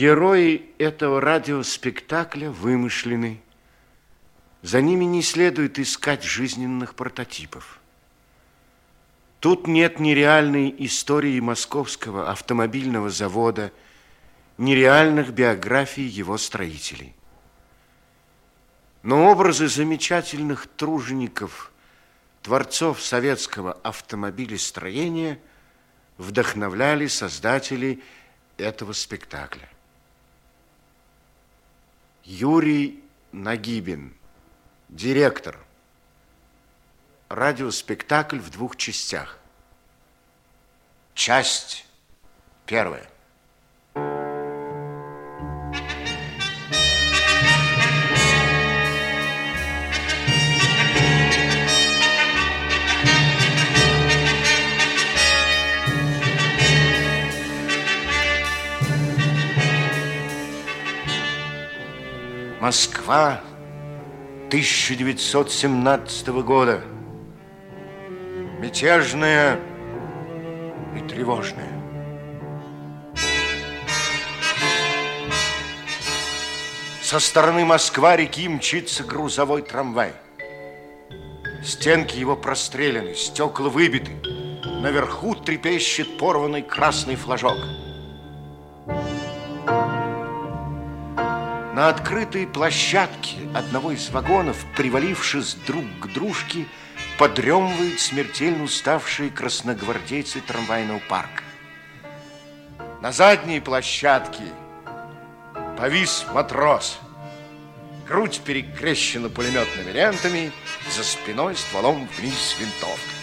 Герои этого радиоспектакля вымышлены. За ними не следует искать жизненных прототипов. Тут нет ни реальной истории московского автомобильного завода, ни реальных биографий его строителей. Но образы замечательных тружеников, творцов советского автомобилестроения вдохновляли создателей этого спектакля. Юрий Нагибин, директор. Радиоспектакль в двух частях. Часть первая. Москва 1917 года. Мятежная и тревожная. Со стороны Москва-реки мчится грузовой трамвай. Стенки его прострелены, стекла выбиты. Наверху трепещет порванный красный флажок. На открытой площадке одного из вагонов, привалившись друг к дружке, подремывают смертельно уставшие красногвардейцы трамвайного парка. На задней площадке повис матрос. Грудь перекрещена пулеметными лентами, за спиной стволом вниз винтовка.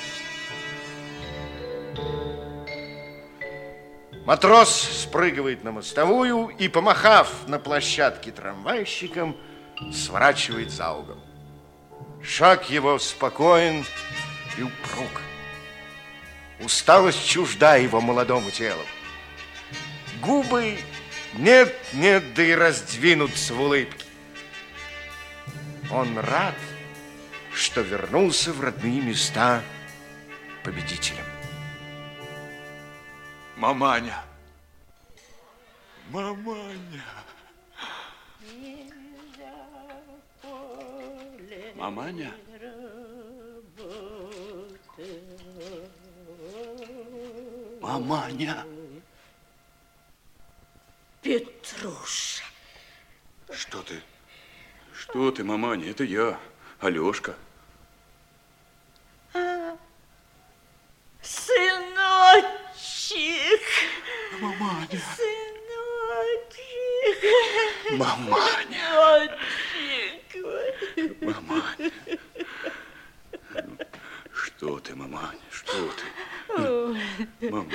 Матрос спрыгивает на мостовую и, помахав на площадке трамвайщиком, сворачивает за угол. Шаг его спокоен и упруг. Усталость чужда его молодому телу. Губы нет-нет, да и раздвинутся в улыбке. Он рад, что вернулся в родные места победителем. Маманя. Маманя. Маманя. Маманя. Петруша. Что ты? Что ты, маманя? Это я, Алешка. А, сыночек. Сыночек. Маманя. Сыночек. Маманя. Сыночек. Маманя. Что ты, маманя, что ты? Мама.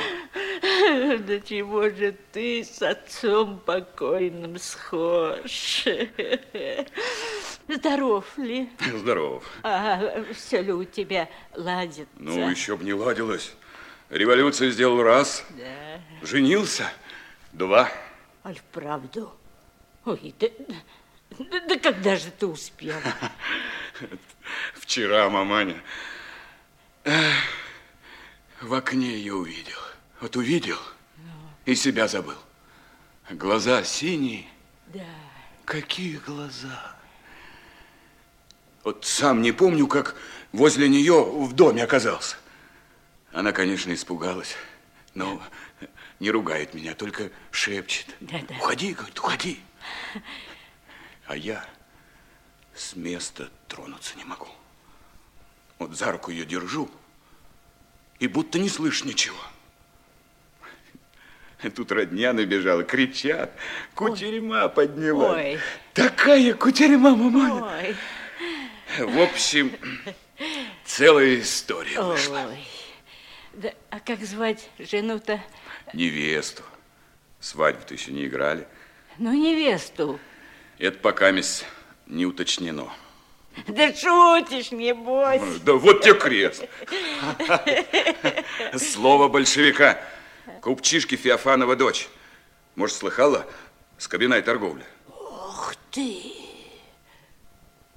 Да чего же ты с отцом покойным схож? Здоров ли? Здоров. А все ли у тебя ладится? Ну, еще бы не ладилось. Революцию сделал раз. Да. Женился два. Аль, вправду? Ой, да, да, да когда же ты успел? Вчера, маманя. В окне я увидел. Вот увидел и себя забыл. Глаза синие. Да. Какие глаза? Вот сам не помню, как возле нее в доме оказался. Она, конечно, испугалась, но не ругает меня, только шепчет. Да, да. Уходи, говорит, уходи. А я с места тронуться не могу. Вот за руку ее держу, и будто не слышь ничего. Тут родня набежала, кричат, кутерьма подняла. Ой. Такая кутерьма, маманя. Ой. В общем, целая история вышла. Ой. Да, а как звать жену-то? Невесту. Свадьбу-то еще не играли. Ну, невесту. Это пока мисс не уточнено. Да шутишь, небось. Да вот тебе крест. Слово большевика. Купчишки Феофанова дочь. Может, слыхала? С кабиной торговли. Ух ты.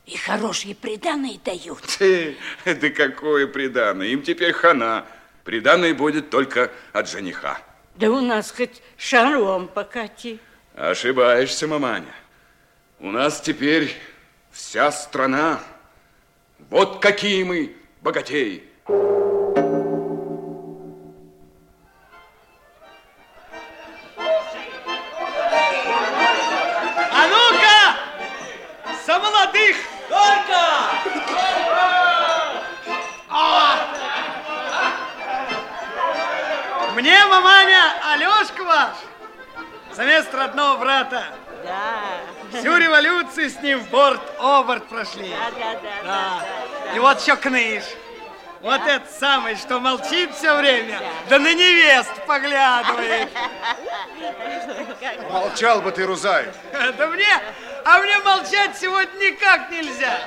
И хорошие приданые дают. Ты, да какое приданное? Им теперь хана. Приданное будет только от жениха. Да у нас хоть шаром покати. Ошибаешься, маманя. У нас теперь вся страна. Вот какие мы богатеи. Прошли. Да, да, да, Да. да, да, И вот еще кныш. Вот этот самый, что молчит все время, да на невест поглядывает. Молчал бы ты, Рузай. Да мне, а мне молчать сегодня никак нельзя.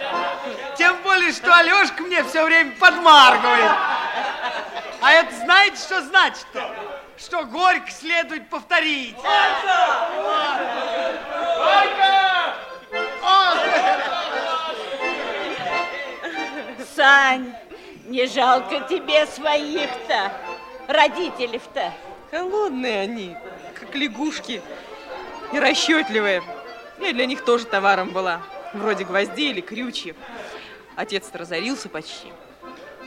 Тем более, что Алешка мне все время подмаргивает. А это знаете, что значит-то? Что горько следует повторить. Сань, не жалко тебе своих-то, родителей-то. Холодные они, как лягушки, и расчетливые. Я для них тоже товаром была, вроде гвоздей или крючьев. Отец-то разорился почти,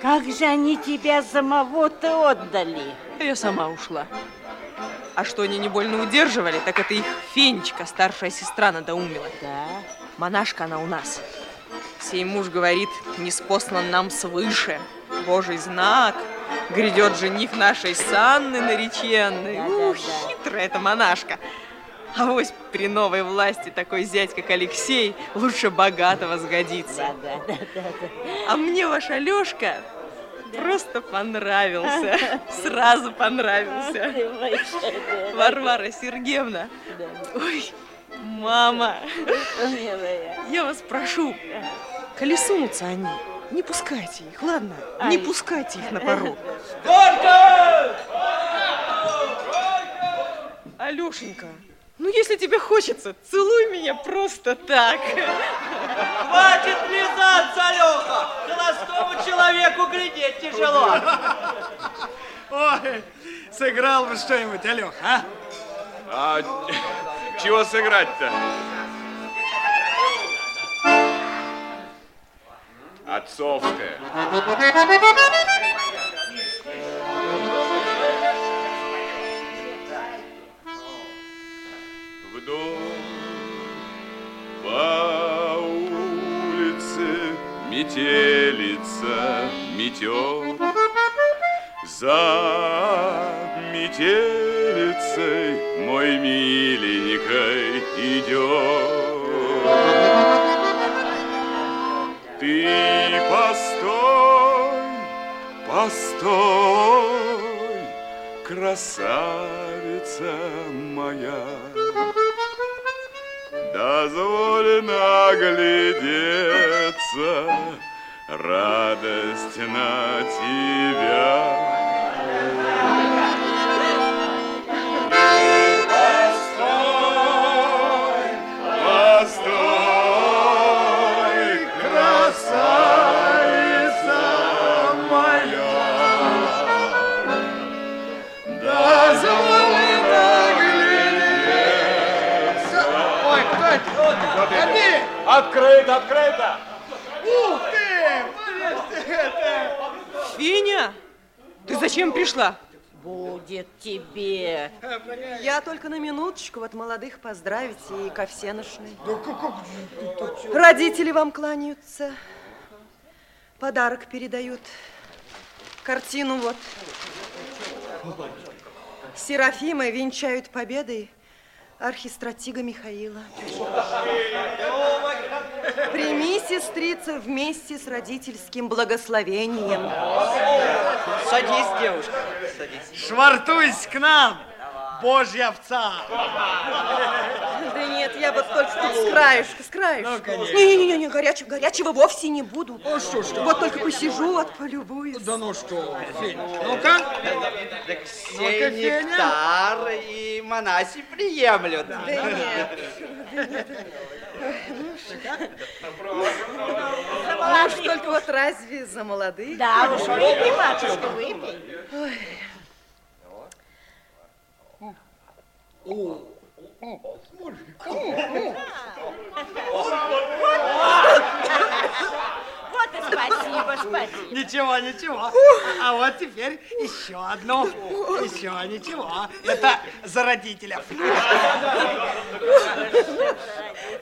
Как же они тебя самого-то отдали? а я сама ушла. А что они не больно удерживали, так это их Фенечка, старшая сестра, надоумила. Да. Монашка она у нас. Сей муж говорит, не спослан нам свыше. Божий знак. Грядет жених нашей Санны нареченной. Да-да-да. Ух, хитрая эта монашка. А вось при новой власти такой зять, как Алексей, лучше богатого сгодится. Да, да, да, да, да. А мне ваш Алешка просто понравился. Сразу понравился. Варвара Сергеевна. Ой, мама. милая. Я вас прошу, коли сунутся они, не пускайте их, ладно? Ай. Не пускайте их на порог. Алешенька, ну если тебе хочется, целуй меня просто так. Хватит лизаться, Алёха! Холостому человеку глядеть тяжело. Ой, сыграл бы что-нибудь, Алёх, а? А чего сыграть-то? Отцовская. Вдоль по улице метелица метет за метелицей мой миленькой идет. Ты постой, постой, красавица моя. Дозволь наглядеться, радость на тебя. Ходи! Открыто, открыто! Ух ты! Феня, ты зачем пришла? Будет тебе. Я только на минуточку вот молодых поздравить и ко всеношной. Родители вам кланяются. Подарок передают. Картину вот. Серафимы венчают победой архистратига Михаила. Прими, сестрица, вместе с родительским благословением. Садись, девушка, садись. Швартуйся к нам, божья овца. Да нет, я вот только тут с краешка, с краешка. Ну, конечно. Не-не-не, горячего, горячего вовсе не буду. Ну, что, что? Вот только посижу, вот полюбуюсь. Да ну что, Фень, ну-ка. Сей Феня. нектар и монаси приемлют. Да нет. Ну уж только вот разве за молодых? Да уж, выпей, матушка, выпей. Вот и спасибо, спасибо. Ничего, ничего. А вот теперь еще одну. Еще ничего. Это за родителя.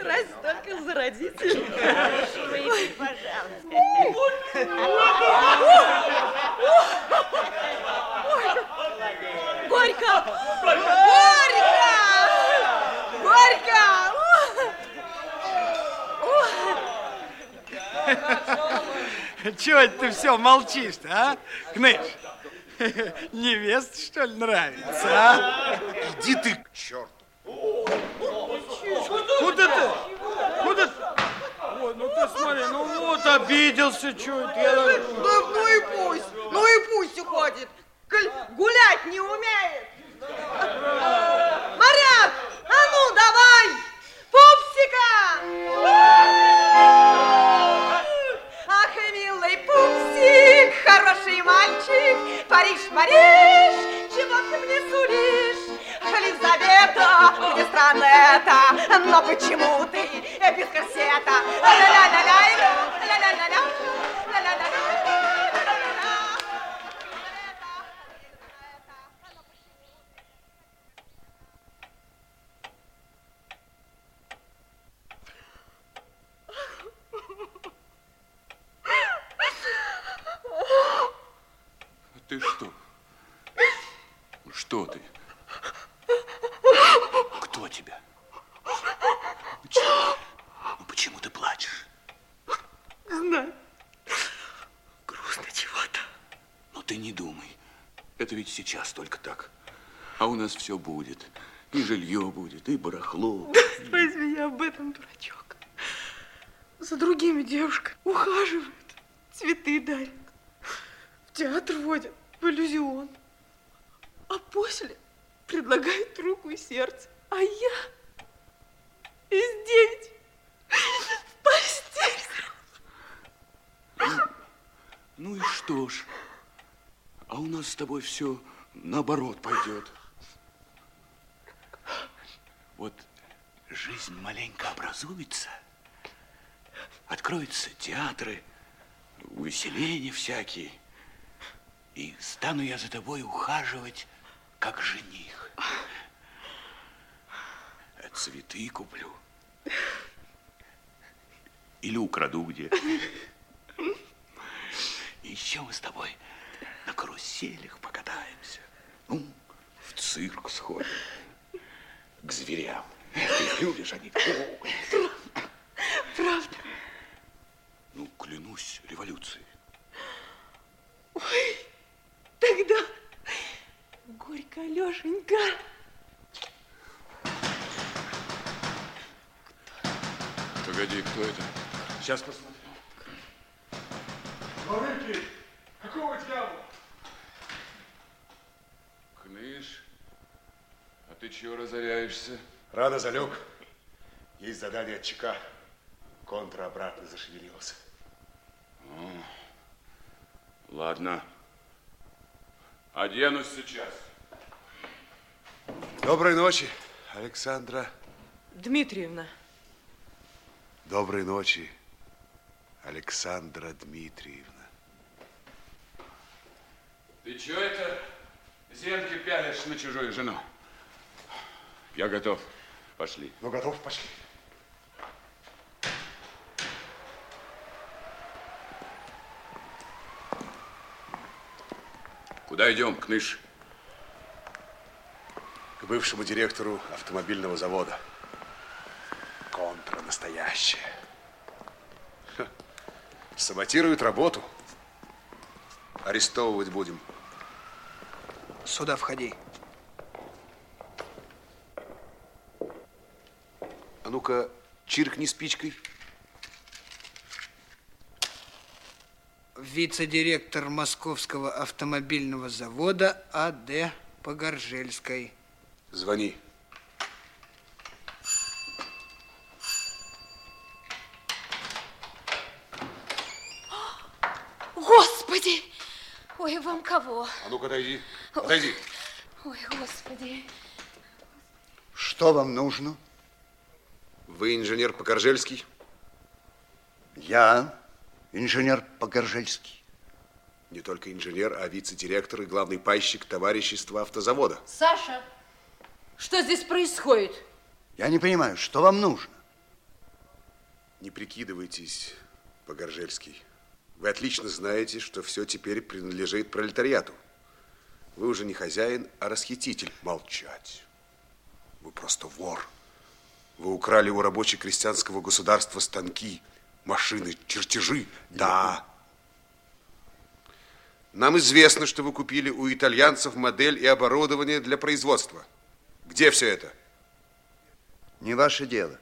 Раз только за пожалуйста. Горько! Горько! Горько! Чего это ты все молчишь-то, а? Кныш, невеста, что ли, нравится, а? Иди ты к черту. Куда ты? Куда ты? Ой, ну ты смотри, ну вот обиделся, что это я... Да ну и пусть, ну и пусть уходит. Гулять не умеет. Моряк, а ну давай, пупсика! Ах, милый пупсик, хороший мальчик, Париж, Париж, чего ты мне сулишь? Елизавета, мне странно это, но почему ты без корсета? Ля-ля-ля-ля, ля-ля-ля-ля, Ты что? Что ты? Кто тебя? Почему, ну почему ты плачешь? Знаю. Грустно чего-то. Но ты не думай. Это ведь сейчас только так. А у нас все будет. И жилье будет, и барахло. Разве я об этом, дурачок? За другими девушками ухаживают, цветы дарят, в театр водят, в иллюзион. А после предлагают руку и сердце. А я из девять в постель. Ну и что ж? А у нас с тобой все наоборот пойдет. Вот жизнь маленько образуется, откроются театры, увеселения всякие, и стану я за тобой ухаживать, как жених. Цветы куплю. Или украду где. И еще мы с тобой на каруселях покатаемся. Ну, в цирк сходим. К зверям. Ты любишь, они. Правда? Ну, клянусь революцией. Ой, тогда горько, Лешенька. Погоди, кто это? Сейчас посмотрим. Смотрите, какого дьявола? Кныш, а ты чего разоряешься? Рано залег. Есть задание от ЧК. Контра обратно зашевелился. Ладно. Оденусь сейчас. Доброй ночи, Александра. Дмитриевна, Доброй ночи, Александра Дмитриевна. Ты чего это зенки пялишь на чужую жену? Я готов. Пошли. Ну, готов, пошли. Куда идем, Кныш? К бывшему директору автомобильного завода. Контра настоящая. Ха. Саботируют работу. Арестовывать будем. Сюда входи. А ну-ка, чиркни спичкой. Вице-директор Московского автомобильного завода А.Д. Погоржельской. Звони. Господи! Ой, вам кого? А ну-ка, отойди. Отойди. Ой, господи. Что вам нужно? Вы инженер Покоржельский? Я инженер Погоржельский. Не только инженер, а вице-директор и главный пайщик товарищества автозавода. Саша, что здесь происходит? Я не понимаю, что вам нужно? Не прикидывайтесь, Погоржельский. Вы отлично знаете, что все теперь принадлежит пролетариату. Вы уже не хозяин, а расхититель. Молчать. Вы просто вор. Вы украли у рабоче-крестьянского государства станки, машины, чертежи. Да. Нам известно, что вы купили у итальянцев модель и оборудование для производства. Где все это? Не ваше дело.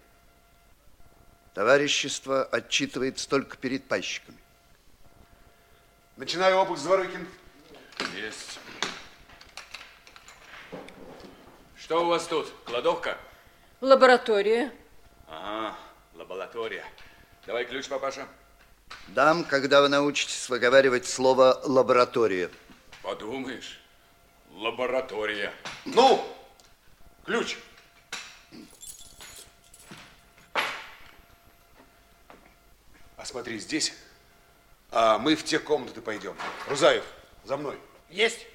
Товарищество отчитывается только перед пайщиками. Начинаю обыск, Зворыкин. Есть. Что у вас тут? Кладовка? Лаборатория. Ага, лаборатория. Давай ключ, папаша. Дам, когда вы научитесь выговаривать слово «лаборатория». Подумаешь, лаборатория. Ну, ключ. Осмотри здесь, а мы в те комнаты пойдем. Рузаев, за мной. Есть.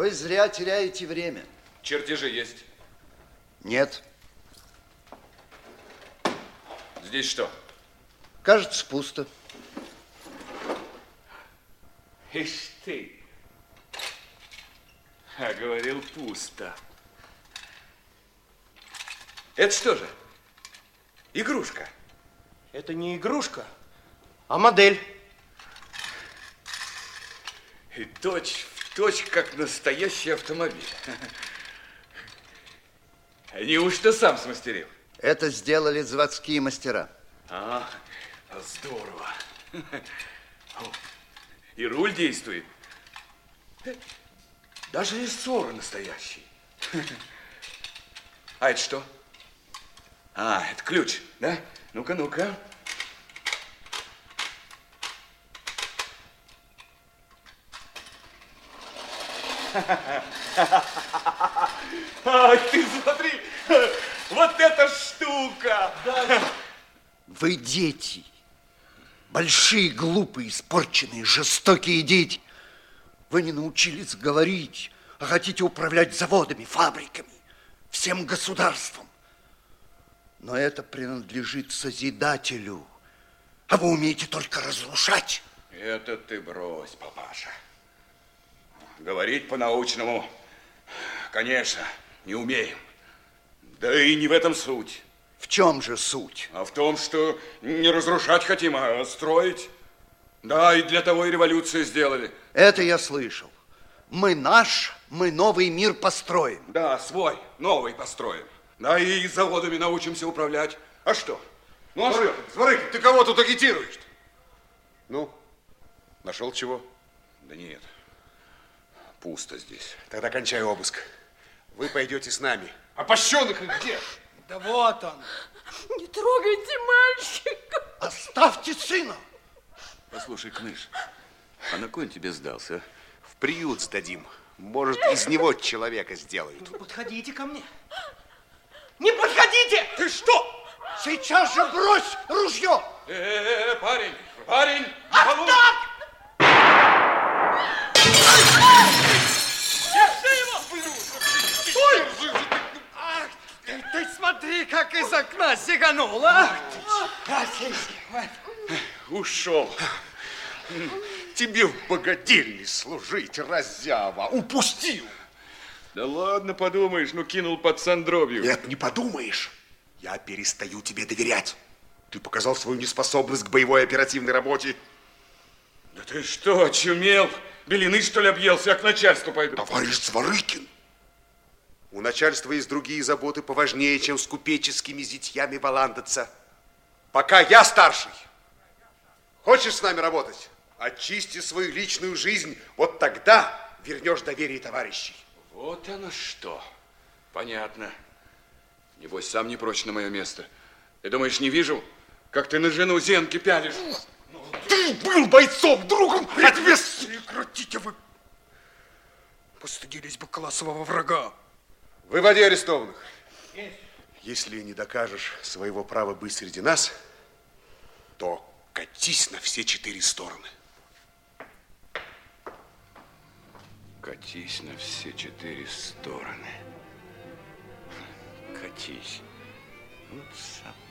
Вы зря теряете время. Чертежи есть. Нет. Здесь что? Кажется, пусто. Ишь ты. А говорил, пусто. Это что же? Игрушка. Это не игрушка, а модель. И точь в точь, как настоящий автомобиль. Неужто сам смастерил? Это сделали заводские мастера. А, здорово. И руль действует. Даже рессоры настоящие. А это что? А, это ключ, да? Ну-ка, ну-ка. А, ты смотри, вот эта штука. Вы дети. Большие, глупые, испорченные, жестокие дети. Вы не научились говорить, а хотите управлять заводами, фабриками, всем государством. Но это принадлежит Созидателю. А вы умеете только разрушать. Это ты брось, папаша. Говорить по-научному, конечно, не умеем. Да и не в этом суть. В чем же суть? А в том, что не разрушать хотим, а строить. Да, и для того и революцию сделали. Это я слышал. Мы наш, мы новый мир построим. Да, свой, новый построим. Да, и заводами научимся управлять. А что? Ну, а Зворыкин, что? Зворыкин, ты кого тут агитируешь -то? Ну, нашел чего? Да нет, пусто здесь. Тогда кончай обыск. Вы пойдете с нами. А пощенок их где? Да вот он. Не трогайте мальчика. Оставьте сына. Послушай, Кныш, а на кой он тебе сдался? В приют сдадим. Может, из него человека сделают. Ну, подходите ко мне. Не подходите! Ты что? Сейчас же брось ружье! Э, -э, -э парень, парень! Остап! Держи его! Ой! Ах, ты, ты смотри, как из окна сиганула. Ушел. Тебе в богадельне служить, разява. Упустил. Да ладно, подумаешь, ну кинул под Сандровью. Нет, не подумаешь. Я перестаю тебе доверять. Ты показал свою неспособность к боевой оперативной работе. Да ты что, очумел? Белины, что ли, объелся? Я к начальству пойду. Товарищ Зворыкин, у начальства есть другие заботы поважнее, чем с купеческими зятьями валандаться. Пока я старший. Хочешь с нами работать? Очисти свою личную жизнь. Вот тогда вернешь доверие товарищей. Вот оно что. Понятно. Небось, сам не прочь на мое место. Ты думаешь, не вижу, как ты на жену Зенки пялишь? Ты ты был бойцом, другом, тебе... Прекратите вы! Постыдились бы классового врага. Выводи арестованных. Если не докажешь своего права быть среди нас, то катись на все четыре стороны. Катись на все четыре стороны. Катись. Вот собака.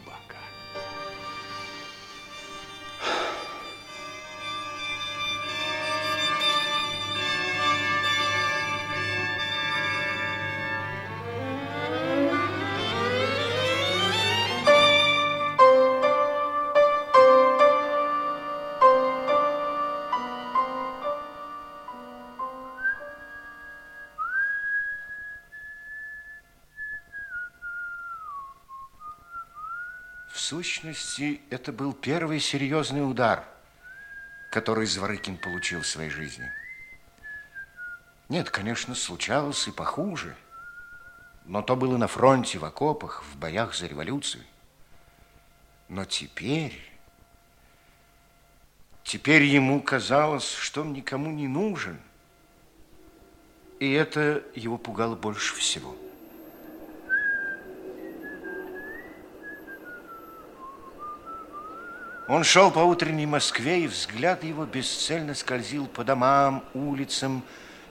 Сущности, это был первый серьезный удар, который Зворыкин получил в своей жизни. Нет, конечно, случалось и похуже, но то было на фронте, в окопах, в боях за революцию. Но теперь... Теперь ему казалось, что он никому не нужен. И это его пугало больше всего. Он шел по утренней Москве, и взгляд его бесцельно скользил по домам, улицам,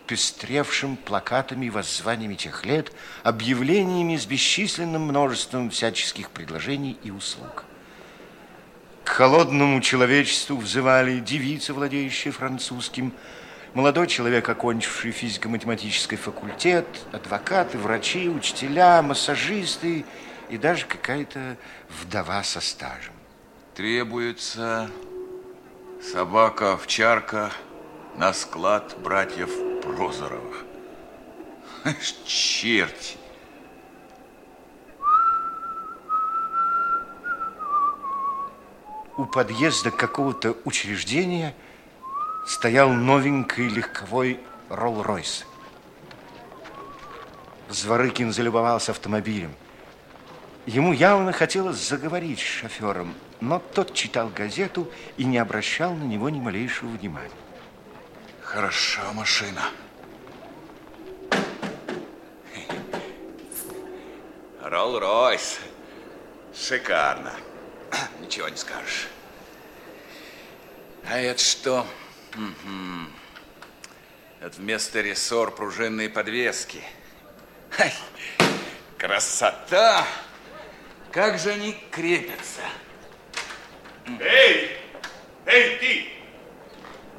пестревшим плакатами и воззваниями тех лет, объявлениями с бесчисленным множеством всяческих предложений и услуг. К холодному человечеству взывали девицы, владеющие французским, молодой человек, окончивший физико-математический факультет, адвокаты, врачи, учителя, массажисты и даже какая-то вдова со стажем. Требуется собака-овчарка на склад братьев Прозоровых. Черти! У подъезда какого-то учреждения стоял новенький легковой Ролл-Ройс. Зворыкин залюбовался автомобилем. Ему явно хотелось заговорить с шофером, но тот читал газету и не обращал на него ни малейшего внимания. Хороша машина. Ролл-Ройс. Шикарно. Ничего не скажешь. А это что? Угу. Это вместо рессор пружинные подвески. Красота! Как же они крепятся. Эй! Эй, ты!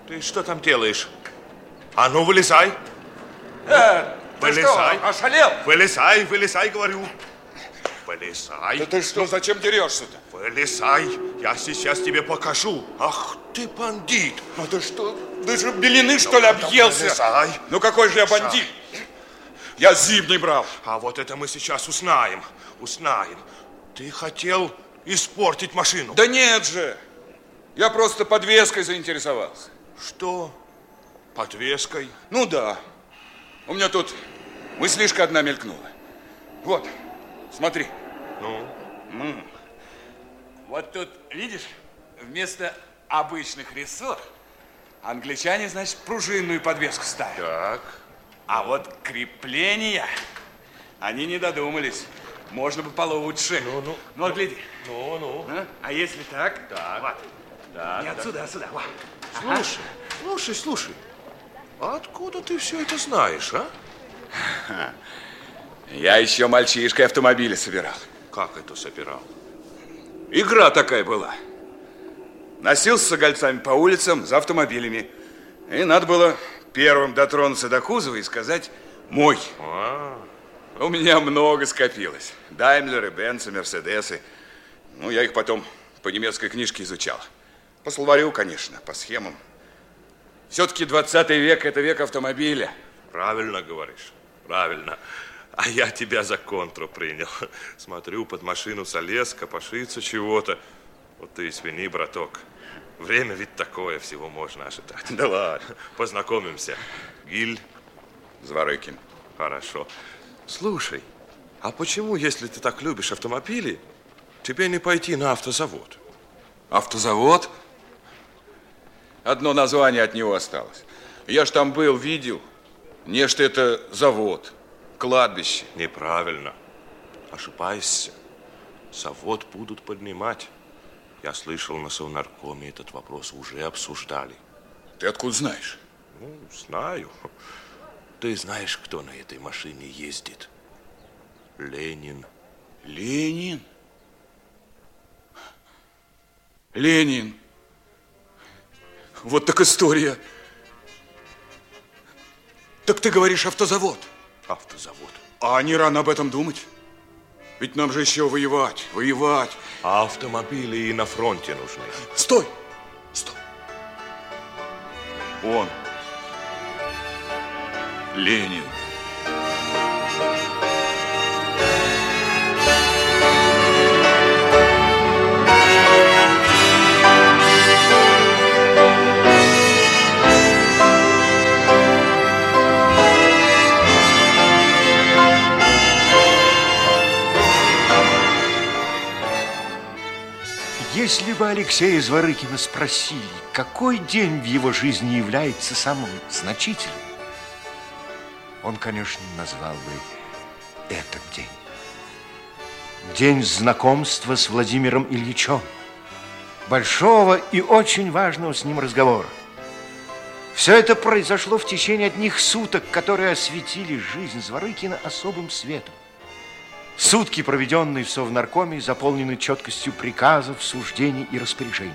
Ты что там делаешь? А ну, вылезай. Э, вылезай. что, ошалел? Вылезай, вылезай, говорю. Вылезай. Да ты что, зачем дерешься-то? Вылезай, я сейчас тебе покажу. Ах ты бандит. Ну ты что, ты же белины, что ли, объелся? Вылезай. Ну какой же я бандит? Я зимний брал. А вот это мы сейчас узнаем. Узнаем. Ты хотел испортить машину. Да нет же. Я просто подвеской заинтересовался. Что? Подвеской? Ну да. У меня тут мыслишка одна мелькнула. Вот, смотри. Ну? Ну. Вот тут, видишь, вместо обычных рессор англичане, значит, пружинную подвеску ставят. Так. А вот крепления они не додумались. Можно бы получше. Ну, ну. Ну, вот гляди. Ну, ну. А, а если так? Так. Вот. Так, Не так. отсюда, а сюда. Вот. Слушай, слушай, слушай. А откуда ты все это знаешь, а? Я еще мальчишкой автомобили собирал. Как это собирал? Игра такая была. Носился с огольцами по улицам за автомобилями. И надо было первым дотронуться до кузова и сказать «мой». А, У меня много скопилось. Даймлеры, Бенцы, Мерседесы. Ну, я их потом по немецкой книжке изучал. По словарю, конечно, по схемам. Все-таки 20 век – это век автомобиля. правильно говоришь, правильно. А я тебя за контру принял. Смотрю, под машину залез, копошится чего-то. Вот ты извини, браток. Время ведь такое, всего можно ожидать. Да ладно. Познакомимся. Гиль. Зворыкин. Хорошо. Слушай, а почему, если ты так любишь автомобили, тебе не пойти на автозавод? Автозавод? Одно название от него осталось. Я ж там был, видел. Нечто это завод, кладбище. Неправильно. Ошибаешься. Завод будут поднимать. Я слышал, на Совнаркоме этот вопрос уже обсуждали. Ты откуда знаешь? Ну, знаю. Ты знаешь, кто на этой машине ездит? Ленин. Ленин? Ленин. Вот так история. Так ты говоришь автозавод? Автозавод. А не рано об этом думать? Ведь нам же еще воевать, воевать. А автомобили и на фронте нужны. Стой! Стой! Он. Ленин. Если бы Алексея Зворыкина спросили, какой день в его жизни является самым значительным, он, конечно, назвал бы этот день. День знакомства с Владимиром Ильичем. Большого и очень важного с ним разговора. Все это произошло в течение одних суток, которые осветили жизнь Зворыкина особым светом. Сутки, проведенные в Совнаркоме, заполнены четкостью приказов, суждений и распоряжений.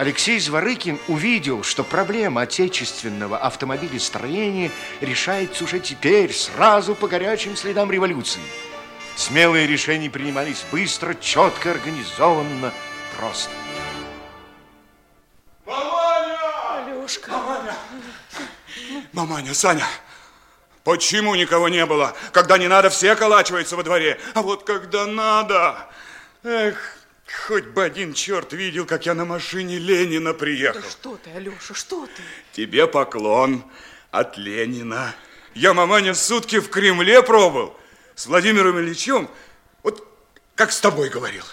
Алексей Зворыкин увидел, что проблема отечественного автомобилестроения решается уже теперь, сразу по горячим следам революции. Смелые решения принимались быстро, четко, организованно, просто. Алешка. Маманя! Маманя, Саня, почему никого не было? Когда не надо, все околачиваются во дворе. А вот когда надо... Эх, хоть бы один черт видел, как я на машине Ленина приехал. Да что ты, Алеша, что ты? Тебе поклон от Ленина. Я, маманя, сутки в Кремле пробыл. С Владимиром Ильичем, вот как с тобой говорил.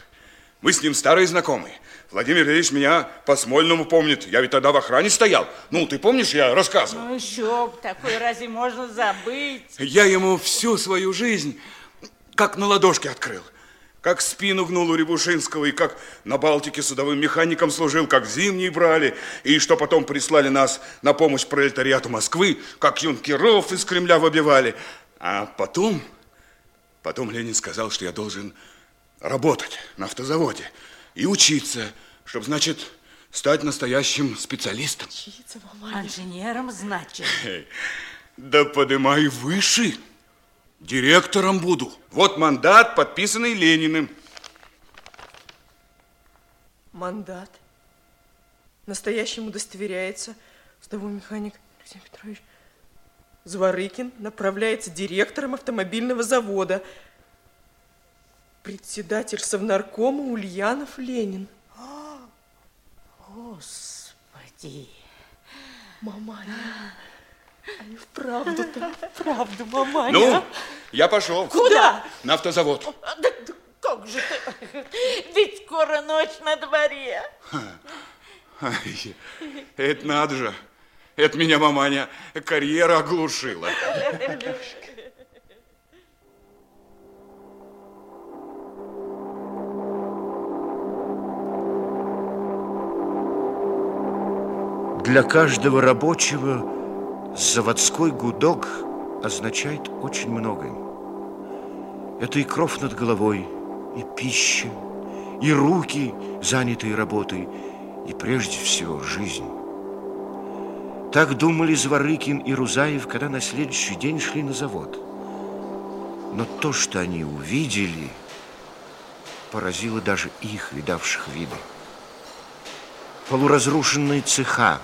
Мы с ним старые знакомые. Владимир Ильич меня по Смольному помнит. Я ведь тогда в охране стоял. Ну, ты помнишь, я рассказывал? Ну, еще б, такое разве можно забыть? Я ему всю свою жизнь как на ладошке открыл. Как спину гнул у Рябушинского, и как на Балтике судовым механиком служил, как зимние брали, и что потом прислали нас на помощь пролетариату Москвы, как юнкеров из Кремля выбивали. А потом, потом Ленин сказал, что я должен работать на автозаводе и учиться, чтобы, значит, стать настоящим специалистом. Учиться. Инженером, значит. Да подымай выше. Директором буду. Вот мандат, подписанный Лениным. Мандат. Настоящим удостоверяется судовой механик Алексей Петрович Зворыкин направляется директором автомобильного завода. Председатель совнаркома Ульянов Ленин. Господи. Маманя. И вправду-то, вправду, маманя. Ну, я пошел. Куда? На автозавод. Да, да как же ты? Ведь скоро ночь на дворе. Ай, это надо же. Это меня, маманя, карьера оглушила. Для каждого рабочего заводской гудок означает очень многое. Это и кров над головой, и пища, и руки, занятые работой, и прежде всего жизнь. Так думали Зворыкин и Рузаев, когда на следующий день шли на завод. Но то, что они увидели, поразило даже их, видавших виды. Полуразрушенные цеха,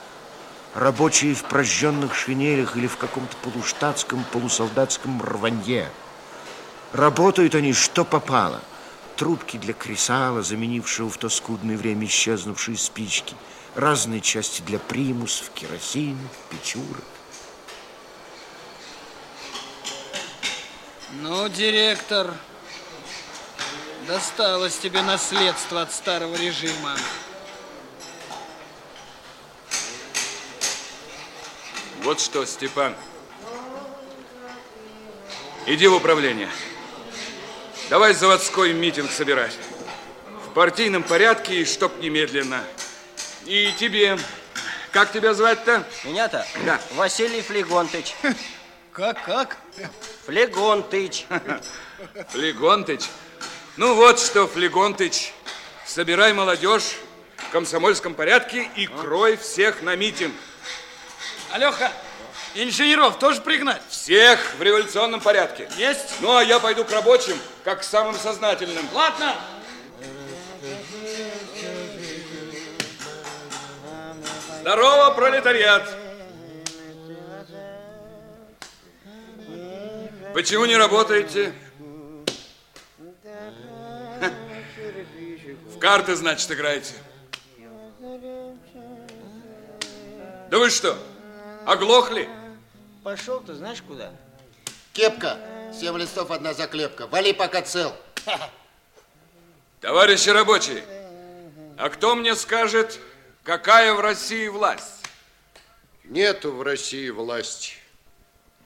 рабочие в прожженных шинелях или в каком-то полуштатском, полусолдатском рванье. Работают они что попало. Трубки для кресала, заменившего в то скудное время исчезнувшие спички, разные части для примусов, керосин, печурок. Ну, директор, досталось тебе наследство от старого режима. Вот что, Степан. Иди в управление. Давай заводской митинг собирать. В партийном порядке и чтоб немедленно. И тебе. Как тебя звать-то? Меня-то? Да. Василий Флегонтыч. Как, как? Флегонтыч. Флегонтыч. Ну вот что, Флегонтыч, собирай молодежь в комсомольском порядке и крой всех на митинг. Алёха, инженеров тоже пригнать? Всех в революционном порядке. Есть. Ну, а я пойду к рабочим, как к самым сознательным. Ладно. Здорово, пролетариат! Почему не работаете? В карты, значит, играете. Да вы что, оглохли? Пошел ты знаешь куда? Кепка. Семь листов, одна заклепка. Вали, пока цел. Товарищи рабочие, а кто мне скажет, какая в России власть? Нету в России власти.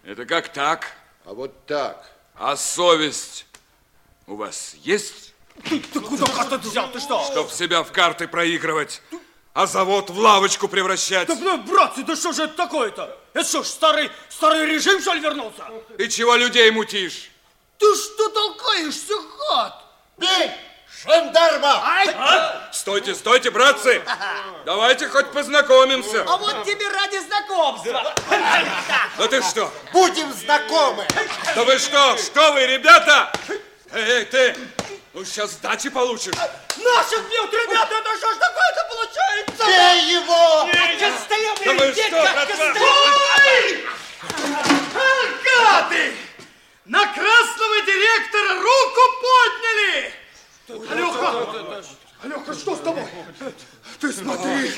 Это как так? А вот так. А совесть у вас есть? Ты, ты куда карты взял? Ты что? Чтоб себя в карты проигрывать, а завод в лавочку превращать. Так, ну, братцы, да что же это такое-то? Это что ж, старый, старый режим, что ли, вернулся? И чего людей мутишь? Ты что толкаешься, гад? Бей! Жандарма! Ай! А? Стойте, стойте, братцы! Давайте хоть познакомимся. А вот тебе ради знакомства. Да ты что? Будем знакомы! Да вы что? Что вы, ребята? Эй, эй, ты! Ну, сейчас сдачи получишь. Наших бьют, ребята, это что ж такое-то получается? Бей его! Да вы что, братва? Гады! На красного директора руку подняли! Алёха! Алёха, что с тобой? Ты смотри.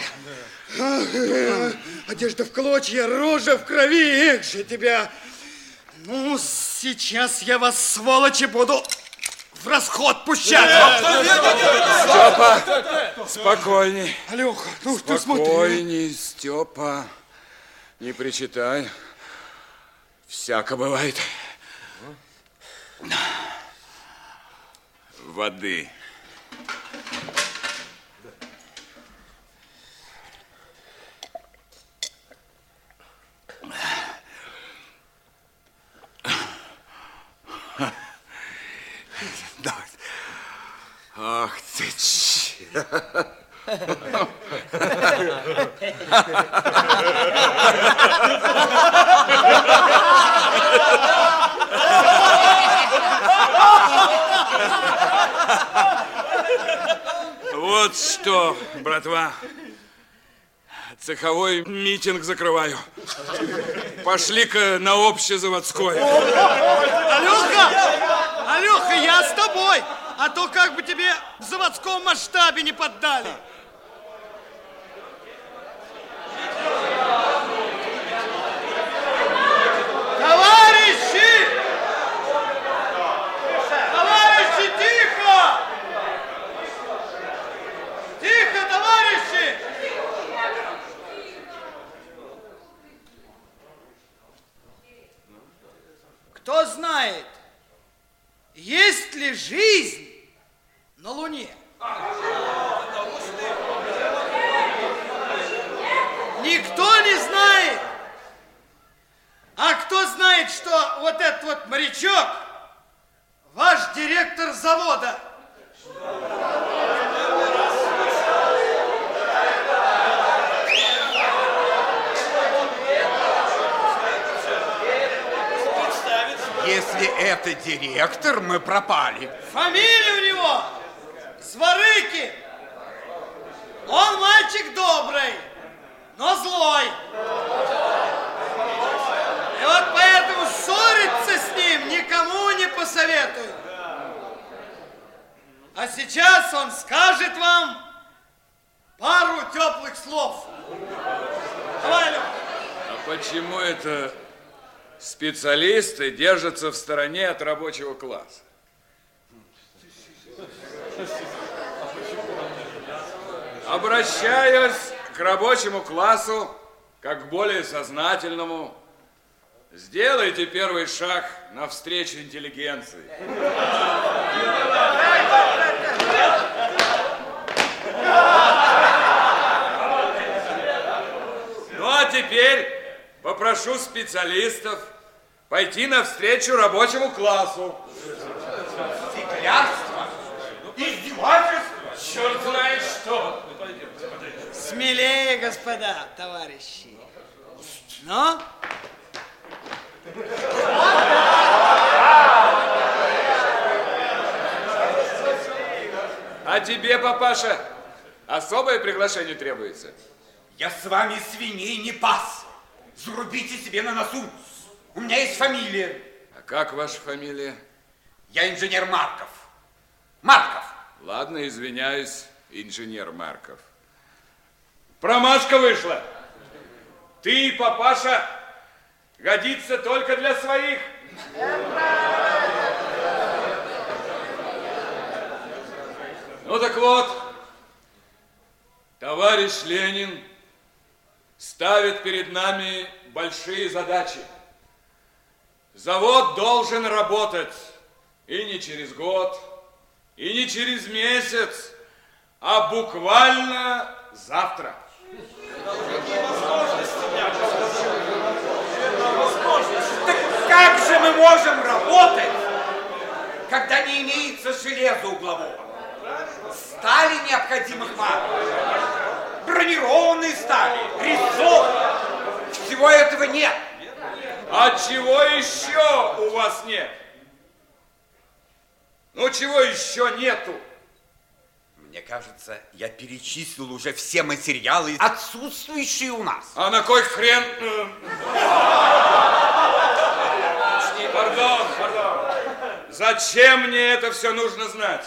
Одежда в клочья, рожа в крови. Эх же тебя. Ну, сейчас я вас, сволочи, буду в расход пущать. Степа, спокойней. Алёха, ну ты смотри. Спокойней, Степа. Не причитай. Всяко бывает. Воды. Ах ты. Вот что, братва, цеховой митинг закрываю. Пошли-ка на общезаводской. Алёха! Алёха, я с тобой! А то как бы тебе в заводском масштабе не поддали. Товарищи! Товарищи, тихо! Тихо, товарищи! Кто знает, есть ли жизнь на Луне? Никто не знает. А кто знает, что вот этот вот морячок ваш директор завода? Если это директор, мы пропали. Фамилия у него Сварыки. Он мальчик добрый, но злой. И вот поэтому ссориться с ним никому не посоветую. А сейчас он скажет вам пару теплых слов. Давай, Лёха. А почему это специалисты держатся в стороне от рабочего класса? Обращаюсь к рабочему классу как к более сознательному. Сделайте первый шаг навстречу интеллигенции. Ну а теперь попрошу специалистов пойти навстречу рабочему классу. Стеклярство, издевательство. Черт знает что. Смелее, господа, товарищи. Ну? А тебе, папаша, особое приглашение требуется? Я с вами свиней не пас. Зарубите себе на носу. У меня есть фамилия. А как ваша фамилия? Я инженер Марков. Марков. Ладно, извиняюсь, инженер Марков. Промашка вышла. Ты, папаша, годится только для своих. Ну так вот, товарищ Ленин ставит перед нами большие задачи. Завод должен работать и не через год, и не через месяц, а буквально завтра. Как же мы можем работать, когда не имеется железа углового? Стали необходимых марок, бронированной стали, резцов. Всего этого нет. А чего еще у вас нет? Ну, чего еще нету? Мне кажется, я перечислил уже все материалы, отсутствующие у нас. А на кой хрен? Пардон, пардон. Зачем мне это все нужно знать?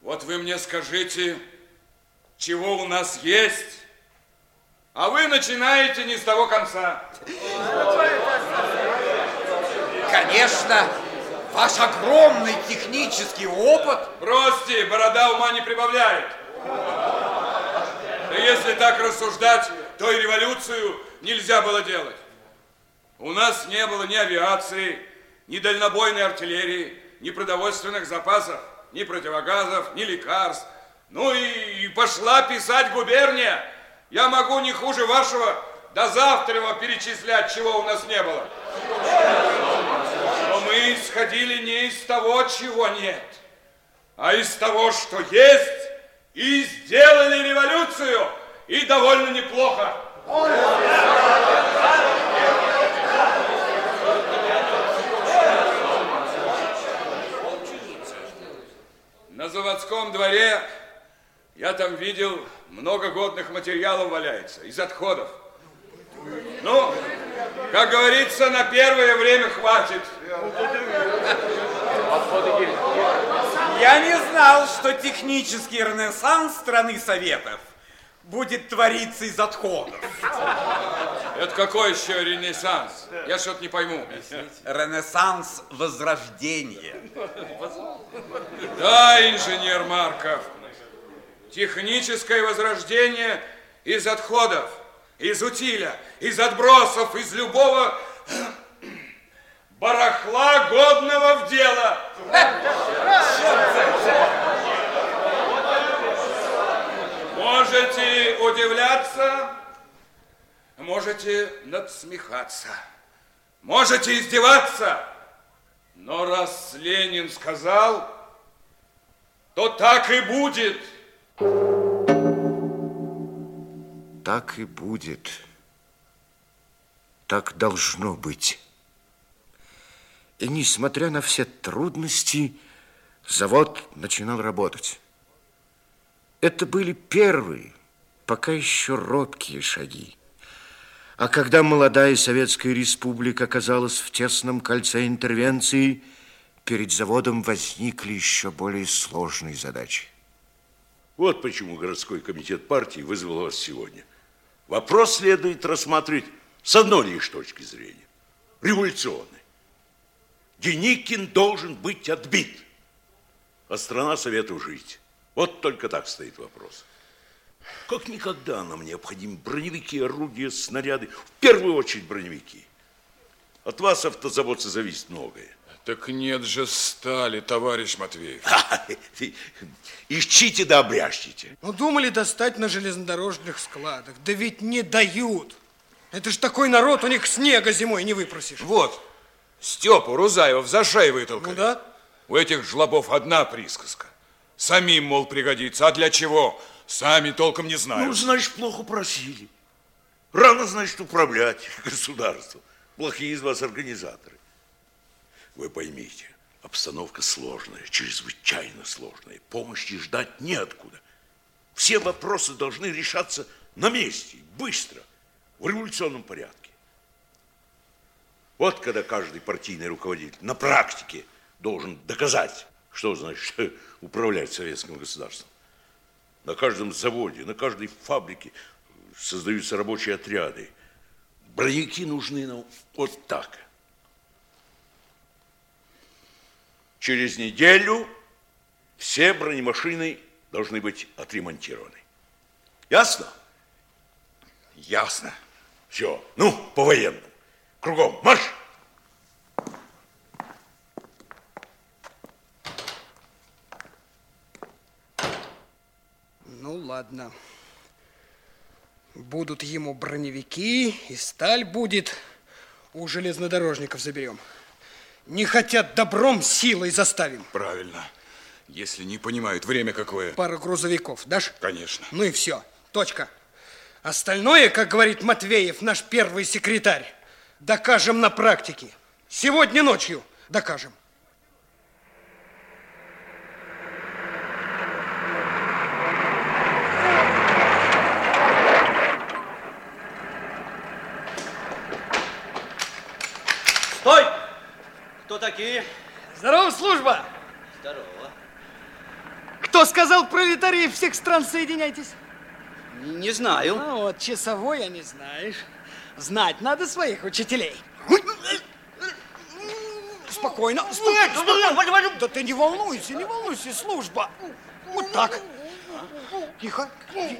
Вот вы мне скажите, чего у нас есть, а вы начинаете не с того конца. Конечно, ваш огромный технический опыт. Бросьте, борода ума не прибавляет. Да если так рассуждать, то и революцию нельзя было делать. У нас не было ни авиации, ни дальнобойной артиллерии, ни продовольственных запасов, ни противогазов, ни лекарств. Ну и, пошла писать губерния. Я могу не хуже вашего до завтра перечислять, чего у нас не было. Но мы исходили не из того, чего нет, а из того, что есть, и сделали революцию, и довольно неплохо. На заводском дворе я там видел много годных материалов валяется, из отходов. Ну, как говорится, на первое время хватит. Я не знал, что технический ренессанс страны Советов будет твориться из отходов. Это какой еще ренессанс? Я что-то не пойму. Ренессанс возрождения. Да, инженер Марков. Техническое возрождение из отходов, из утиля, из отбросов, из любого барахла, годного в дело. Можете удивляться, можете надсмехаться, можете издеваться, но раз Ленин сказал, то так и будет. Так и будет. Так должно быть. И несмотря на все трудности, завод начинал работать. Это были первые, пока еще робкие шаги. А когда молодая Советская Республика оказалась в тесном кольце интервенции, перед заводом возникли еще более сложные задачи. Вот почему городской комитет партии вызвал вас сегодня. Вопрос следует рассматривать с одной лишь точки зрения. Революционной. Деникин должен быть отбит, а страна Совету жить. Вот только так стоит вопрос. Как никогда нам необходимы броневики, орудия, снаряды. В первую очередь броневики. От вас, автозаводца, зависит многое. Так нет же стали, товарищ Матвеев. Ищите да обрящите. Ну, думали достать на железнодорожных складах. Да ведь не дают. Это ж такой народ, у них снега зимой не выпросишь. Вот, Степу Рузаева за шею вытолкали. Ну да. У этих жлобов одна присказка. Самим, мол, пригодится. А для чего? Сами толком не знают. Ну, значит, плохо просили. Рано, значит, управлять государством. Плохие из вас организаторы. Вы поймите, обстановка сложная, чрезвычайно сложная. Помощи ждать неоткуда. Все вопросы должны решаться на месте, быстро, в революционном порядке. Вот когда каждый партийный руководитель на практике должен доказать, что значит управлять советским государством. На каждом заводе, на каждой фабрике создаются рабочие отряды. Броневики нужны нам вот так. Через неделю все бронемашины должны быть отремонтированы. Ясно? Ясно. Все, ну, по-военному. Кругом, марш! Ну, ладно. Будут ему броневики, и сталь будет. У железнодорожников заберем. Не хотят добром, силой заставим. Правильно. Если не понимают, время какое. Пара грузовиков, дашь? Конечно. Ну и все. Точка. Остальное, как говорит Матвеев, наш первый секретарь, докажем на практике. Сегодня ночью докажем. Стой! Такие? Здорово, служба! Здорово. Кто сказал пролетариев всех стран соединяйтесь? Не, не знаю. Ну вот, часовой, а не знаешь. Знать надо своих учителей. Спокойно, спокойно, спокойно. Да ты не волнуйся, не волнуйся, служба. Вот так. Тихо,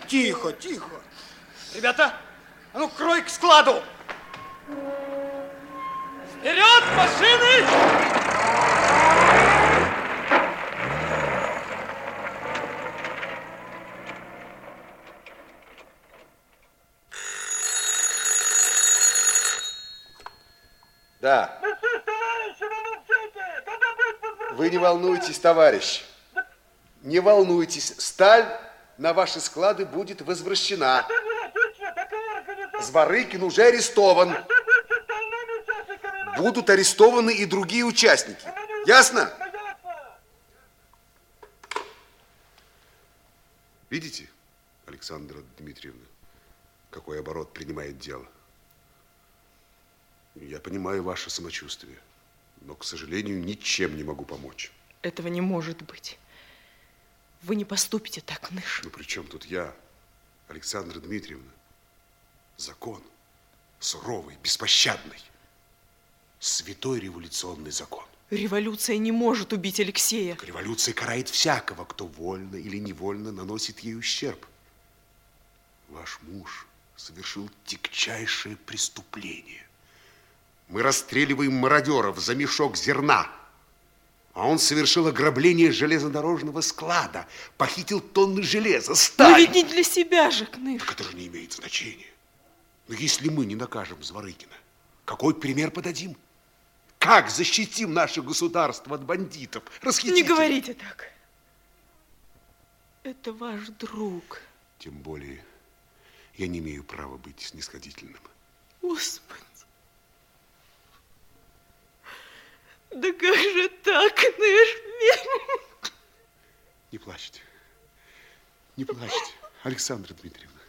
тихо, тихо. Ребята, а ну крой к складу. Вперед, машины! Да. Вы не волнуйтесь, товарищ. Не волнуйтесь, сталь на ваши склады будет возвращена. Зворыкин уже арестован. Будут арестованы и другие участники. Ясно? Видите, Александра Дмитриевна, какой оборот принимает дело? Я понимаю ваше самочувствие, но, к сожалению, ничем не могу помочь. Этого не может быть. Вы не поступите так, Ныш. Ну, при чем тут я, Александра Дмитриевна? Закон суровый, беспощадный. Святой революционный закон. Революция не может убить Алексея. Так революция карает всякого, кто вольно или невольно наносит ей ущерб. Ваш муж совершил тягчайшее преступление. Мы расстреливаем мародеров за мешок зерна. А он совершил ограбление железнодорожного склада, похитил тонны железа, сталь. Но ведь не для себя же, Кныш. Так это же не имеет значения. Но если мы не накажем Зворыкина, какой пример подадим? Как защитим наше государство от бандитов, расхитителей? Не говорите так. Это ваш друг. Тем более, я не имею права быть снисходительным. Господи. Да как же так, Ныш? Не плачьте. Не плачьте, Александра Дмитриевна.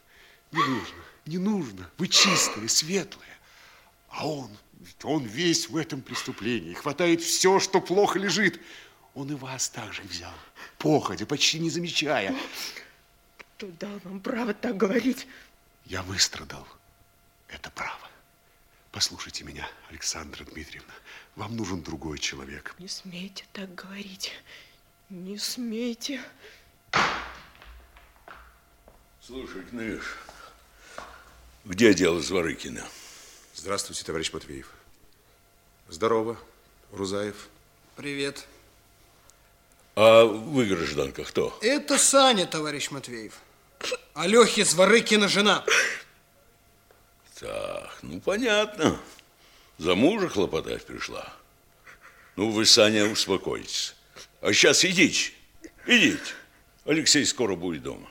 Не нужно, не нужно. Вы чистая, светлая. А он, он весь в этом преступлении. Хватает все, что плохо лежит. Он и вас также взял. Походя, почти не замечая. Кто дал вам право так говорить? Я выстрадал это право. Послушайте меня, Александра Дмитриевна. Вам нужен другой человек. Не смейте так говорить. Не смейте. Слушай, Кныш, где дело Зворыкина? Здравствуйте, товарищ Матвеев. Здорово, Рузаев. Привет. А вы, гражданка, кто? Это Саня, товарищ Матвеев. Алехи Зворыкина жена. Так, ну понятно. За мужа хлопотать пришла. Ну, вы, Саня, успокойтесь. А сейчас идите, идите. Алексей скоро будет дома.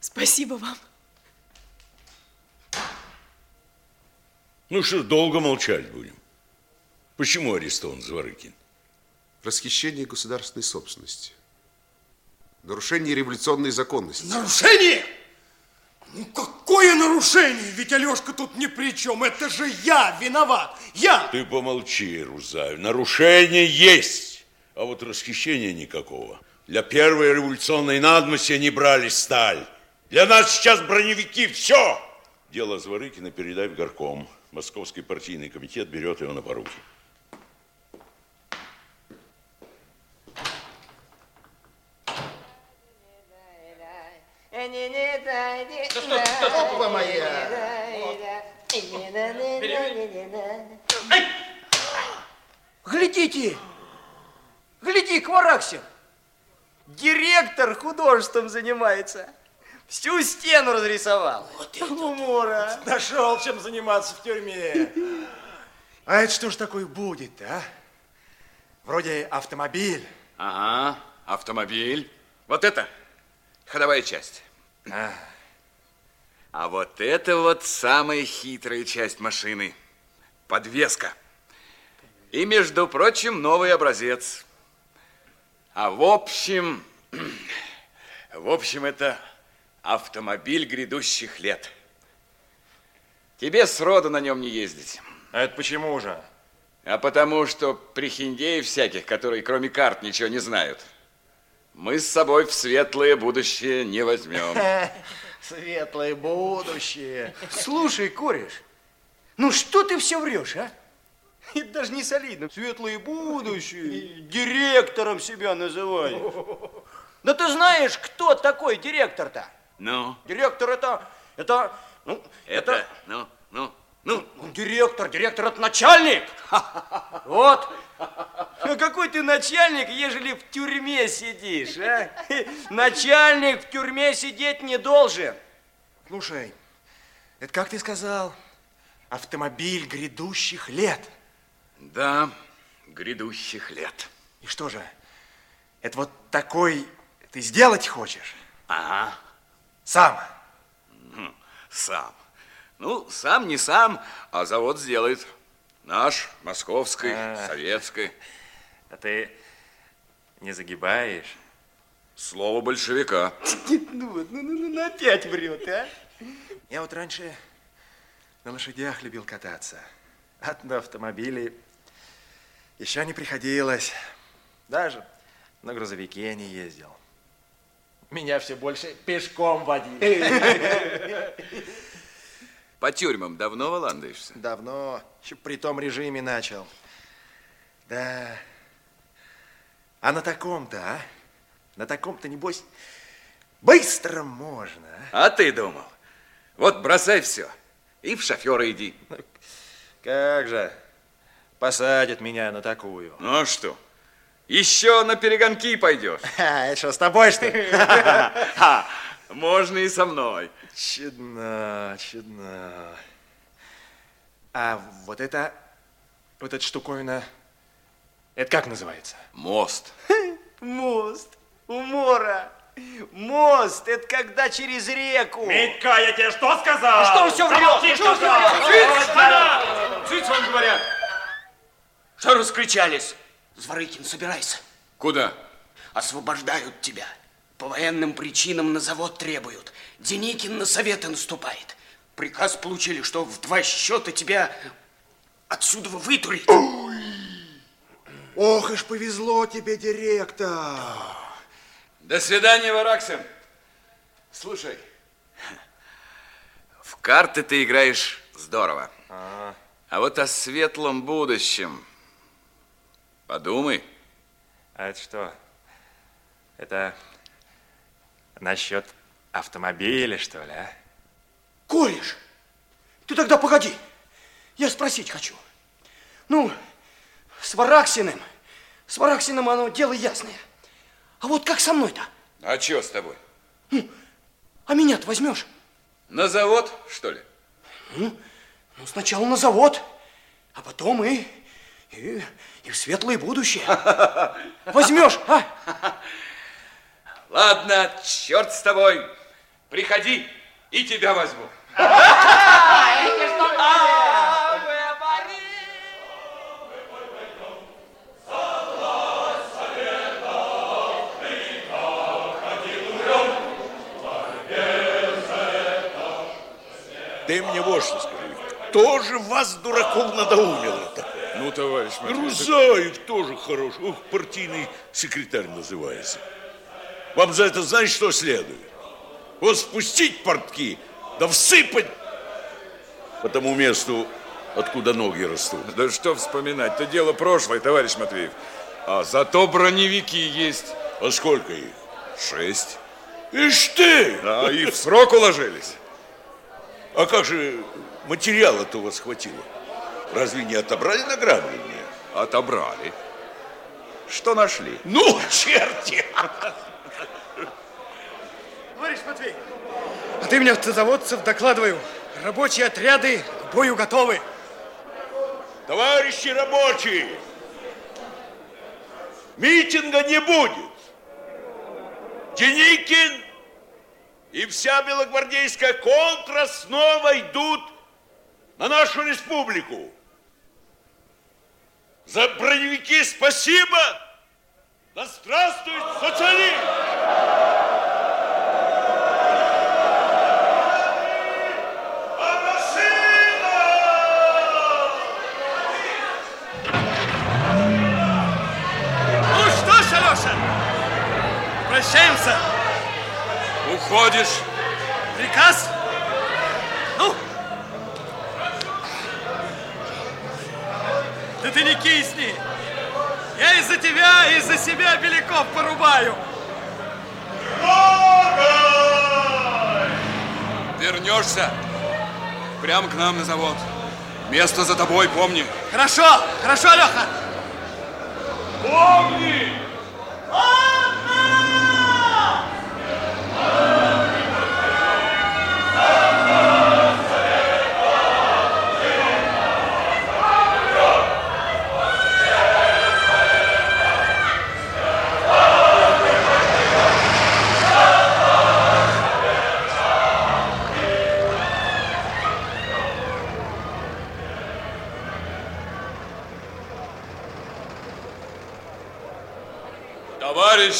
Спасибо вам. Ну что, долго молчать будем? Почему арестован Зворыкин? Расхищение государственной собственности. Нарушение революционной законности. Нарушение? Ну какое нарушение? Ведь Алешка тут ни при чем. Это же я виноват. Я! Ты помолчи, Рузаев. Нарушение есть, а вот расхищения никакого. Для первой революционной надмыси они брали сталь. Для нас сейчас броневики, все. Дело Зворыкина передай в горком. Московский партийный комитет берет его на поруки. Опа моя! Глядите! Гляди, Квараксин! Директор художеством занимается. Всю стену разрисовал. Вот это умора. Нашел, чем заниматься в тюрьме. А это что ж такое будет, а? Вроде автомобиль. Ага, автомобиль. Вот это ходовая часть. А. А вот это вот самая хитрая часть машины. Подвеска. И, между прочим, новый образец. А в общем, в общем, это автомобиль грядущих лет. Тебе сроду на нем не ездить. А это почему же? А потому что прихиндеев всяких, которые кроме карт ничего не знают, мы с собой в светлое будущее не возьмем. Светлое будущее. Слушай, кореш, ну что ты все врешь, а? Это даже не солидно. Светлое будущее. Директором себя называешь. Да ты знаешь, кто такой директор-то? Ну? Директор это... Это... Ну, Это, это... ну, ну, ну. Директор, директор это начальник. Вот. Ну какой ты начальник, ежели в тюрьме сидишь, а? Начальник в тюрьме сидеть не должен. Слушай, это как ты сказал? Автомобиль грядущих лет. Да, грядущих лет. И что же, это вот такой ты сделать хочешь? Ага. Сам? Мгм, Сам. Ну, сам не сам, а завод сделает. Наш, московский, А. советский. А ты не загибаешь? Слово большевика. Ну вот, ну, ну, ну, опять врет, а? Я вот раньше на лошадях любил кататься. А на автомобиле еще не приходилось. Даже на грузовике не ездил. Меня все больше пешком водили. По тюрьмам давно валандаешься? Давно, еще при том режиме начал. Да. А на таком-то, а? На таком-то, небось, быстро можно, а? А ты думал? Вот бросай все и в шофера иди. Как же, посадят меня на такую. Ну а что? Еще на перегонки пойдешь. А, это что, с тобой, что ли? Можно и со мной. Чудно, чудно. А вот это, вот эта штуковина, это как называется? Мост. Мост. Умора. Мост. Это когда через реку. Митька, я тебе что сказал? А что он все врет? Замолчи, Что он все сказал. врет? Цыц, Цыц, Цыц, вам говорят. Что раскричались? Зворыкин, собирайся. Куда? Освобождают тебя. По военным причинам на завод требуют. Деникин на советы наступает. Приказ получили, что в два счета тебя отсюда вытурить. Ох, и ж повезло тебе, директор. До свидания, Вараксин. Слушай, в карты ты играешь здорово. А вот о светлом будущем подумай. А это что? Это насчет автомобиля, что ли, а? Кореш, ты тогда погоди. Я спросить хочу. Ну, с Вараксиным, с Вараксиным оно дело ясное. А вот как со мной-то? А что с тобой? Ну, а меня-то возьмешь? На завод, что ли? Ну, ну, сначала на завод, а потом и, и, и в светлое будущее. Возьмешь, а? Ладно, черт с тобой. Приходи, и тебя возьму. Ты мне вот что скажи. Кто же вас, дураков, надоумил-то? Ну, товарищ Матвеев, Рузаев тоже хорош. Ух, партийный секретарь называется. Вам за это знаете, что следует? Вот спустить портки, да всыпать по тому месту, откуда ноги растут. Да что вспоминать, то дело прошлое, товарищ Матвеев. А зато броневики есть. А сколько их? Шесть. Ишь ты! Да, и в срок уложились. А как же материала-то у вас хватило? Разве не отобрали награбленные? Отобрали. Что нашли? Ну, черти! Товарищ Матвей, от имени автозаводцев докладываю. Рабочие отряды к бою готовы. Товарищи рабочие, митинга не будет. Деникин и вся белогвардейская контра снова идут на нашу республику. За броневики спасибо! Да здравствует социализм! Уходишь? Приказ? Ну? Да ты не кисни. Я из-за тебя, из-за себя беляков порубаю. Вернешься прямо к нам на завод. Место за тобой, помни. Хорошо, хорошо, Леха. Помни!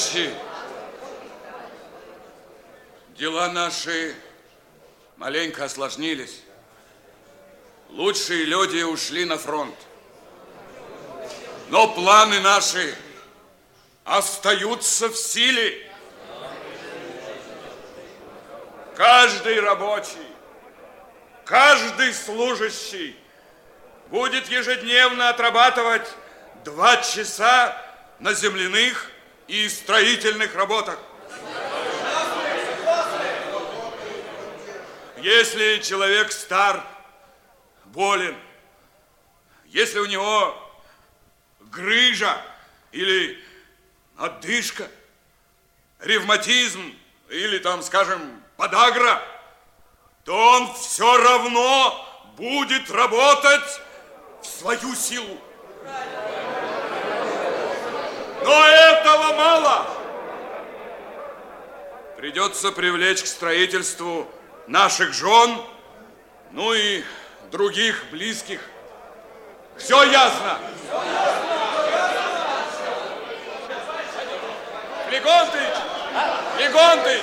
Товарищи, дела наши маленько осложнились. Лучшие люди ушли на фронт. Но планы наши остаются в силе. Каждый рабочий, каждый служащий будет ежедневно отрабатывать два часа на земляных и строительных работах. Если человек стар, болен, если у него грыжа или отдышка, ревматизм или там, скажем, подагра, то он все равно будет работать в свою силу. Но этого мало. Придется привлечь к строительству наших жен, ну и других близких. Все ясно? Легонтыч! Легонтыч!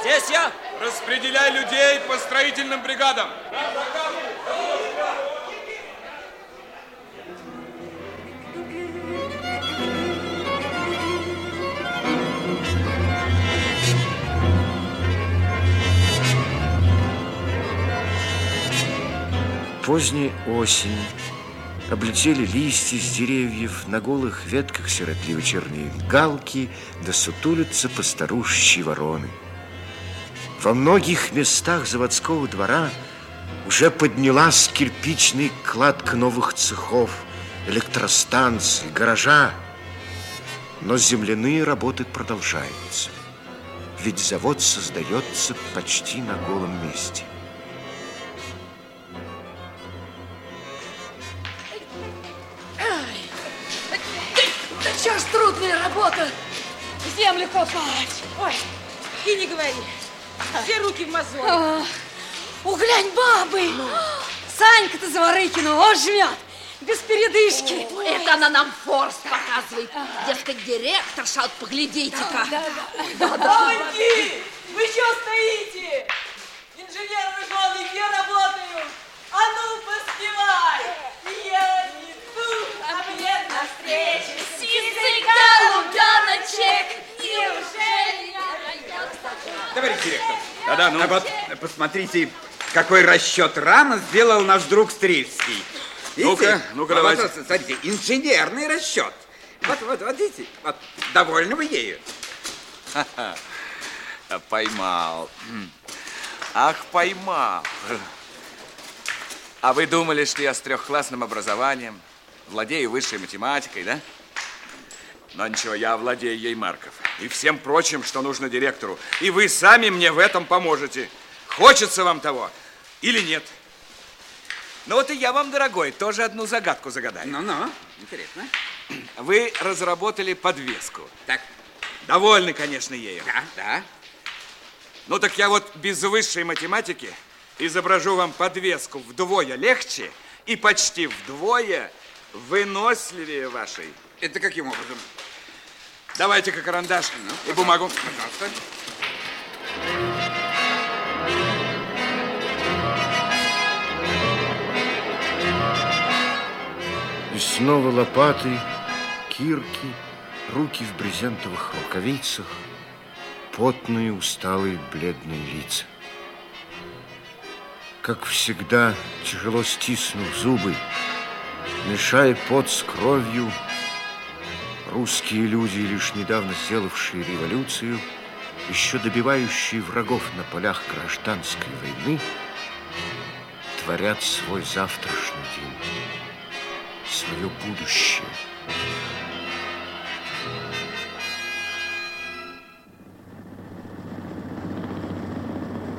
Здесь я. Распределяй людей по строительным бригадам. Поздняя осень. Облетели листья с деревьев, на голых ветках сиротливо черные галки, да сутулятся постарущие вороны. Во многих местах заводского двора уже поднялась кирпичная кладка новых цехов, электростанций, гаража. Но земляные работы продолжаются. Ведь завод создается почти на голом месте. Трудная работа, землю копать. Ой, и не говори. Все руки в мозоль. А, Углянь, бабы! Санька-то Заворыкина, вот жмет, без передышки. Это она нам форс показывает. Дескать, директорша, вот поглядите-ка. Мамоньки, вы что стоите? Инженеры жены где работают? А ну, поспевай! Я Товарищ директор. Да-да, ну. А вот посмотрите, какой расчет рано сделал наш друг Стрельский. Ну-ка, ну-ка, вот, давайте. Вот, смотрите, инженерный расчет. Вот, вот, вот, видите, вот, довольны вы ею? Ха-ха. Поймал. Ах, поймал. А вы думали, что я с трехклассным образованием, владею высшей математикой, да? Но ничего, я владею ей, Марков. И всем прочим, что нужно директору. И вы сами мне в этом поможете. Хочется вам того или нет? Ну вот и я вам, дорогой, тоже одну загадку загадаю. Ну-ну, интересно. Вы разработали подвеску. Так. Довольны, конечно, ею. Да, да. Ну так я вот без высшей математики изображу вам подвеску вдвое легче и почти вдвое выносливее вашей. Это каким образом? Давайте-ка карандаш Ну, и бумагу. Пожалуйста. И снова лопаты, кирки, руки в брезентовых рукавицах, потные, усталые, бледные лица. Как всегда, тяжело стиснув зубы, мешая пот с кровью, русские люди, лишь недавно сделавшие революцию, еще добивающие врагов на полях гражданской войны, творят свой завтрашний день, свое будущее.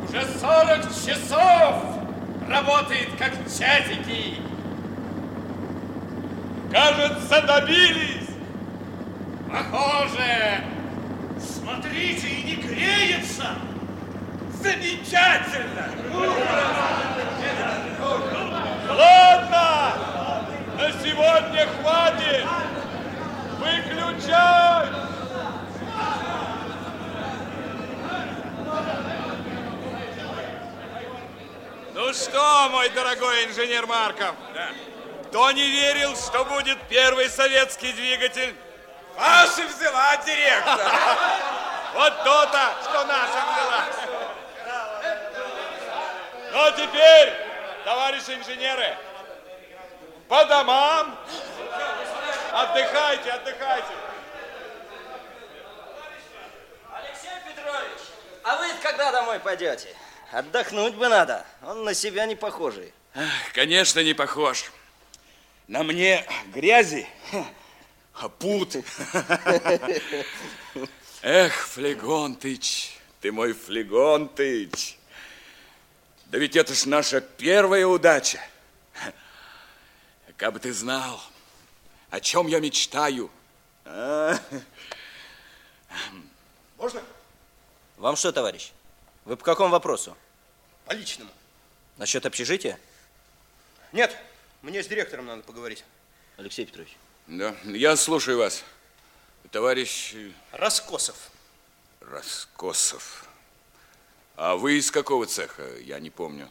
Уже 40 часов работает как часики. Кажется, добились. Похоже. Смотрите, и не греется. Замечательно. Ладно, на сегодня хватит. Выключай. Ну что, мой дорогой инженер Марков? Кто не верил, что будет первый советский двигатель? Ваша взяла, директор. Вот то-то, что наша взяла. Ну, а теперь, товарищи инженеры, по домам. Отдыхайте, отдыхайте. Алексей Петрович, а вы когда домой пойдете? Отдохнуть бы надо. Он на себя не похожий. Конечно, не похож. На мне грязи, а пут. Эх, Флегонтыч, ты мой Флегонтыч. Да ведь это ж наша первая удача. Как бы ты знал, о чем я мечтаю. А? Можно? Вам что, товарищ? Вы по какому вопросу? По личному. Насчет общежития? Нет, мне с директором надо поговорить. Алексей Петрович. Да, я слушаю вас. Товарищ Раскосов. Раскосов. А вы из какого цеха? Я не помню.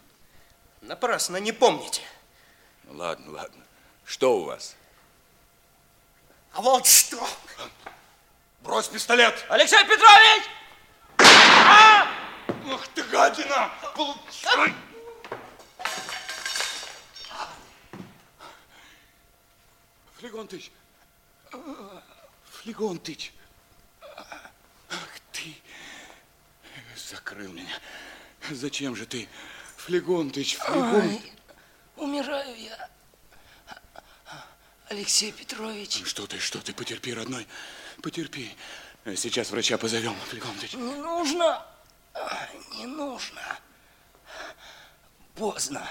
Напрасно не помните. Ну, Ладно, ладно. Что у вас? А вот что. Брось пистолет. Алексей Петрович! Ах ты гадина! Получай! Флегонтыч! Флегонтыч! Ах ты! закрыл меня. Зачем же ты, Флегонтыч, Флегон... Ой, умираю я. Алексей Петрович. Что ты, что ты, потерпи, родной, потерпи. Сейчас врача позовем, Флегонтыч. Не нужно, не нужно. Поздно.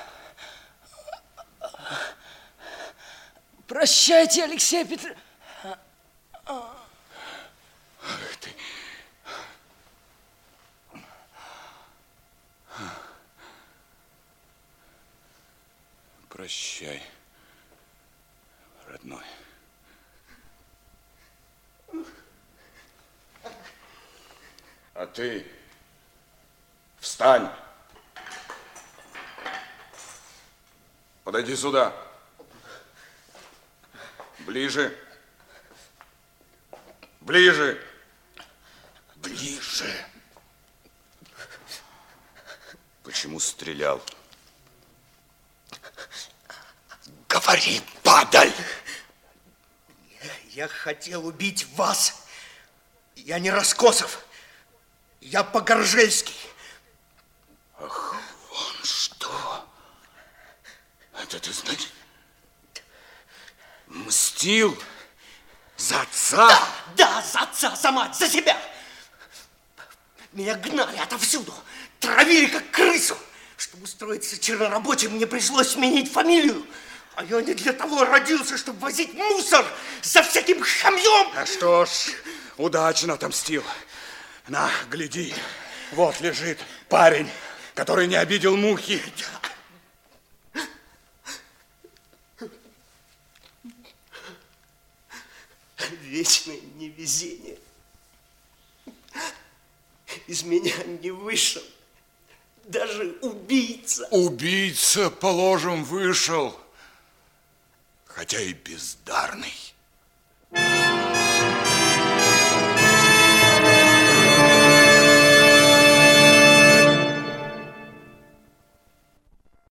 Прощайте, Алексей Петрович. Ах ты. Прощай, родной. А ты встань. Подойди сюда. Ближе. Ближе. Ближе. Почему стрелял? Говори, падаль! Я хотел убить вас. Я не Раскосов. Я Погоржельский. Ах, вон что. Это ты значит? Мстил за отца? Да, да, за отца, за мать, за себя. Меня гнали отовсюду, травили как крысу. Чтобы устроиться чернорабочим, мне пришлось сменить фамилию. А я не для того родился, чтобы возить мусор за всяким хамьем. А что ж, удачно отомстил. На, гляди, вот лежит парень, который не обидел мухи. Вечное невезение. Из меня не вышел даже убийца. Убийца, положим, вышел, хотя и бездарный.